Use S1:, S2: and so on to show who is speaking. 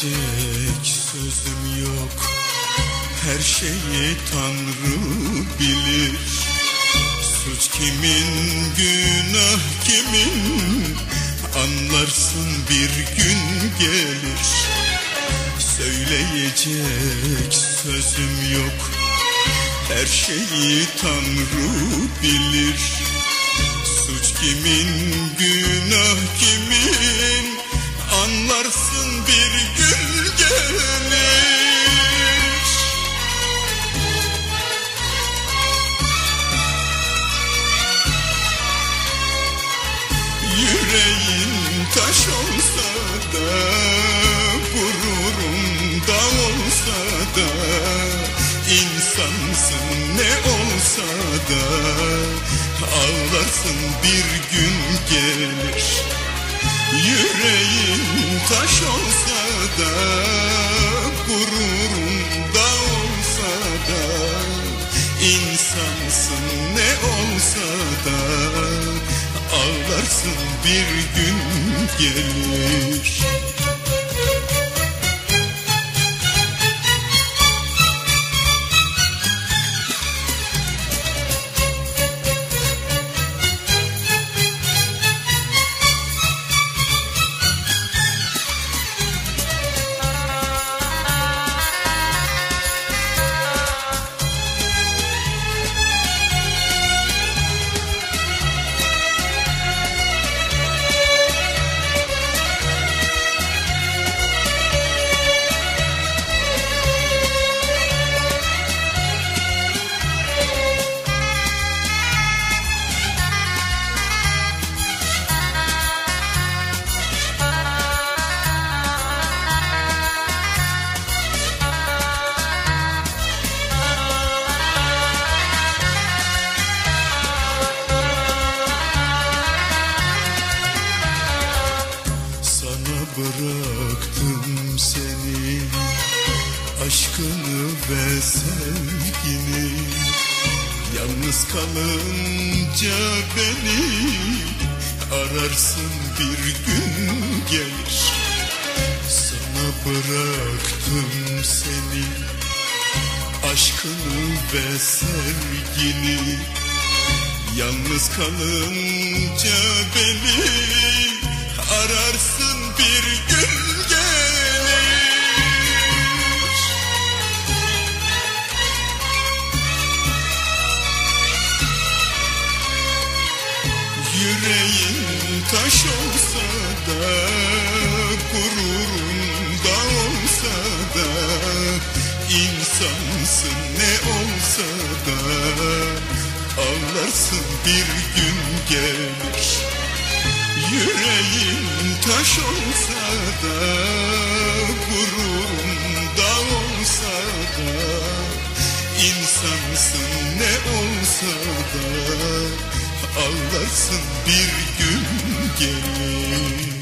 S1: Söyleyecek sözüm yok. Her şeyi Tanrı bilir. Suç kimin, günah kimin? Anlarsın bir gün gelir. Söyleyecek sözüm yok. Her şeyi Tanrı bilir. Suç kimin, günah kimin Anlarsın bir gün gelir Yüreğin taş olsa da Gururum da olsa da insansın ne olsa da Ağlarsın bir gün gelir Yüreğin taş olsa da Gururum da olsa da insansın ne olsa da Ağlarsın bir gün gelir Aşkını ve sevgini Yalnız kalınca beni Ararsın bir gün gelir. Sana bıraktım seni. Aşkını ve sevgini Yalnız kalınca beni taş olsa da Gururun da olsa da insansın ne olsa da Ağlarsın bir gün gelir Yüreğin taş olsa da Gururun da olsa da insansın ne olsa da Ağlarsın bir gün gelir